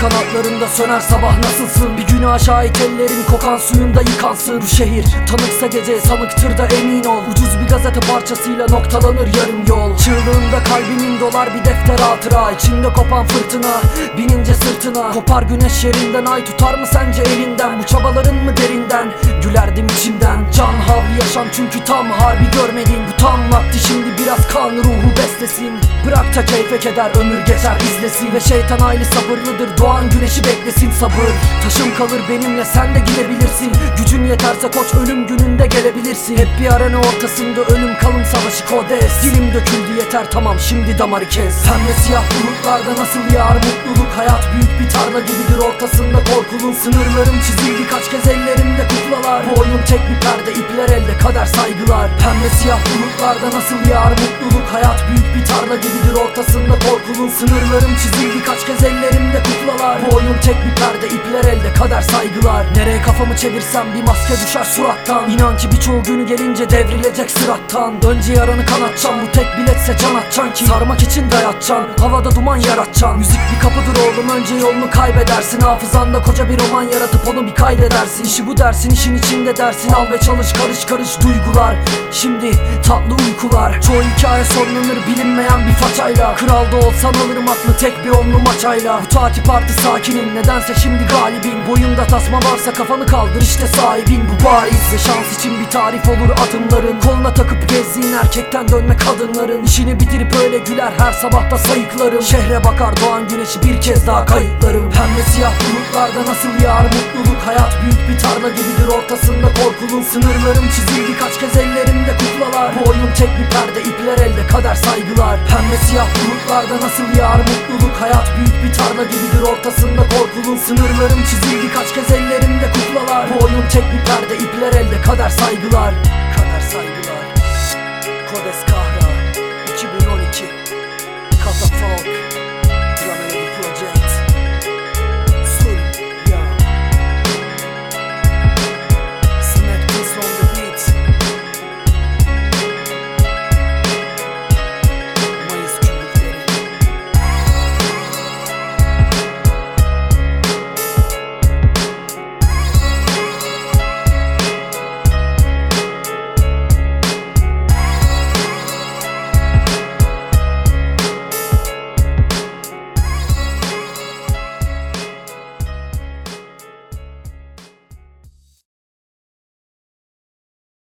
Sokaklarında söner sabah nasılsın? Bir günü aşağı ellerin kokan suyunda yıkansın. Bu şehir tanıksa gece sanıktır da emin ol. Ucuz bir gazete parçasıyla noktalanır yarım yol. Çığlığında kalbinin dolar bir defter hatıra. İçinde kopan fırtına Binince sırtına. Kopar güneş yerinden ay tutar mı sence elinden? Bu çabaların mı derinden? Gülerdim içimden. Can havli yaşam çünkü tam harbi görmedin Bu tam vakti. Şimdi biraz kan ruhu beslesin. Bırak da keyfe keder ömür geçer izlesin. Ve şeytan aile sabırlıdır doğan güneşi beklesin sabır. Taşım kalır benimle sen de gidebilirsin. Gücün yeterse koç ölüm gününde gelebilirsin. Hep bir arena ortasında ölüm kalım savaşı kodes. Dilim döküldü yeter tamam şimdi damarı kes. Pembe siyah bulutlarda nasıl yağar mutluluk Hayat büyük bir tarla gibidir. Ortasında korkulun Sınırlarım çizildi kaç kez ellerimde kuklalar. Bu oyun tek bir perde ipler kader saygılar. Pembe siyah bulutlarda nasıl yağar mutluluk? Hayat büyük bir tarla gibidir ortasında korkulun Sınırlarım çizildi. Kaç kez ellerimde kuklalar. Bu oyun tek bir perde ipler elde kader saygılar. Nereye kafamı çevirsem bir maske düşer surattan. İnan ki birçoğu günü gelince devrilecek sırattan. Önce yaranı kanatcan bu tek biletse can atacaksın ki. Sarmak için dayatacaksın havada duman yaratacaksın. Müzik bir kapıdır oğlum önce yolunu kaybedersin. Hafızanda koca bir roman yaratıp onu bir kaydedersin. İşi bu dersin işin içinde dersin. Al ve çalış karış karış duygular. Şimdi tatlı uykular. Çoğu hikaye sonlanır bilinmeyen bir façayla. Kralda olsan alırım aklı tek bir onlu maçayla. Bu takip artı sakinim nedense şimdi galibim. Boyunda tasma varsa kafanı kaldır işte sahibin bu bariz şans için bir tarif olur adımların. Koluna takıp gezdiğin erkekten dönme kadınların. İşini bitirip öyle güler her sabahta sayıklarım. Şehre bakar doğan güneşi bir kez daha kayıtlarım. Pembe siyah bulutlarda nasıl yağar mutluluk. Hayat büyük bir tarla ortasında korkulun Sınırlarım çizildi kaç kez ellerimde kuklalar. Bu oyun tek bir perde ipler elde kader saygılar. Pembe siyah bulutlarda nasıl yağar mutluluk Hayat büyük bir tarla gibidir. Ortasında korkulun Sınırlarım çizildi kaç kez ellerimde kuklalar. Bu oyun tek bir perde ipler elde kader saygılar. Kader saygılar. Kodes